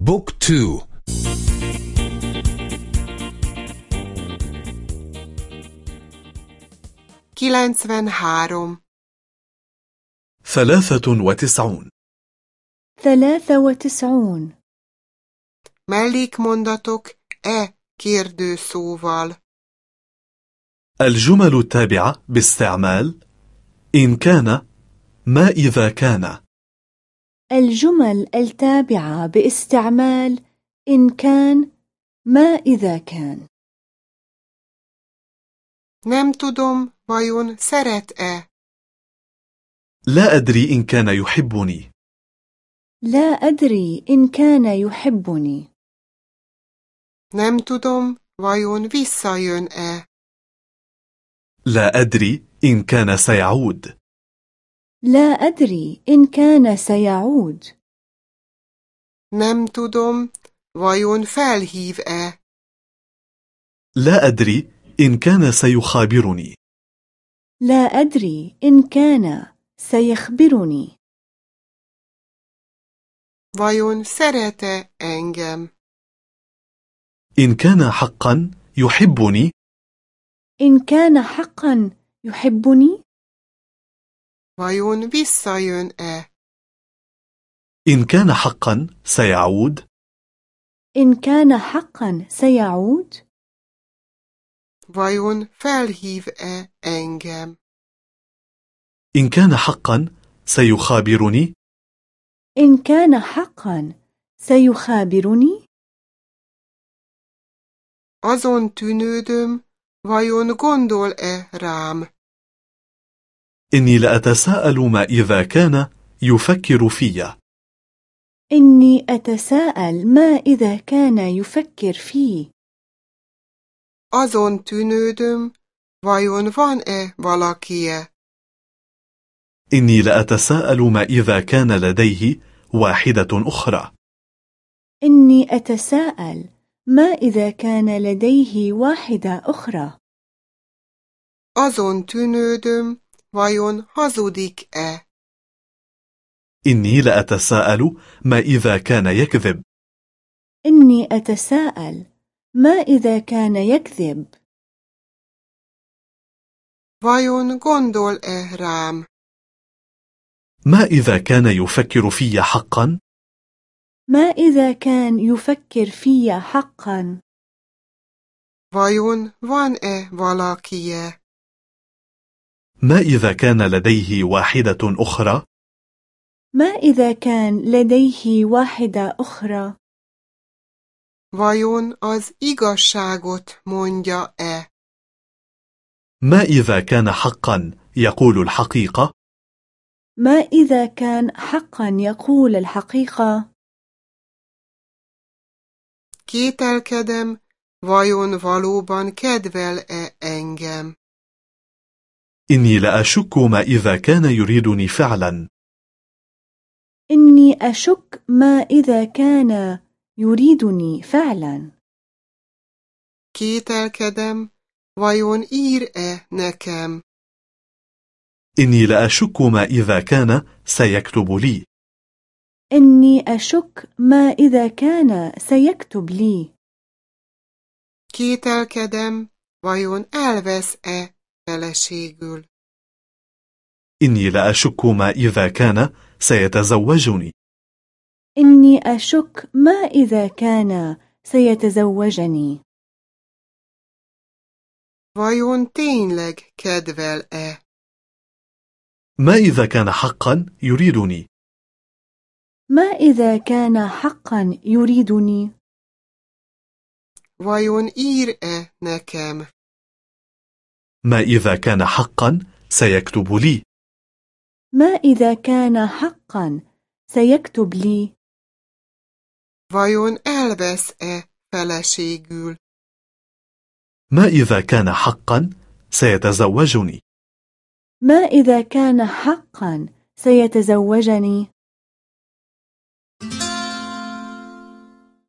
Book two. Kilencvenhárom ثلاثة وتسعون. ثلاثة وتسعون. Mellékmondatok e kérdőszóval. الجمل التابعة باستعمال إن كان ما إذا كان. الجمل التابعة باستعمال إن كان ما إذا كان Nem tudom, vajon szeret-e? لا أدري إن كان يحبني لا أدري إن كان يحبني Nem tudom, vajon visszajön-e? لا أدري إن كان سيعود لا أدري إن كان سيعود. Nem tudom, vajon felhív-e? لا أدري إن كان سيخابرني. لا أدري إن كان سيخبرني. Vajon szeret-e engem? إن كان حقا يحبني. إن كان حقا يحبني؟ Vajon visszajön-e? إن كان حقا سيعود إن كان حقا سيعود Vajon felhív-e engem? إن كان حقا سيخابرني إن كان حقا سيخابرني Azon tűnődöm, vajon gondol-e rám? إني لأتساءل ما إذا كان يفكر في إني أتساءل ما إذا كان يفكر فيه. Azon tűnődöm, vajon van-e valakie? إني لأتساءل ما إذا كان لديه واحدة أخرى. إني أتساءل ما إذا كان لديه واحدة أخرى. Azon tűnődöm, vajon hazudik-e? إني لأتساءل ما إذا كان يكذب إني أتساءل ما إذا كان يكذب Vajon gondol-e rám? ما إذا كان يفكر في حقا ما إذا كان يفكر في حقا Vajon van-e valakie? ما إذا كان لديه واحدة أخرى ما إذا كان لديه واحدة أخرى Vajon az igazságot mondja-e? ما إذا كان حقا يقول الحقيقة ما إذا كان حقا يقول الحقيقة Kételkedem, vajon valóban kedvel-e engem? إني لأشك ما إذا كان يريدني فعلا. إني أشك ما إذا كان يريدني فعلا. Kételkedem, vajon ír-e nekem? إني لأشك ما إذا كان سيكتب لي. إني أشك ما إذا كان سيكتب لي. Kételkedem, vajon elvesz-e feleségül? إني لأشك ما إذا كان سيتزوجني إني أشك ما إذا كان سيتزوجني Vajon tényleg kedvel-e? ما إذا كان حقا يريدني ما إذا كان حقا يريدني Vajon ír-e nekem? ما إذا كان حقا سيكتب لي. ما إذا كان حقا سيكتب لي. Vajon elvesz-e feleségül? ما إذا كان حقا سيتزوجني. ما إذا كان حقا سيتزوجني.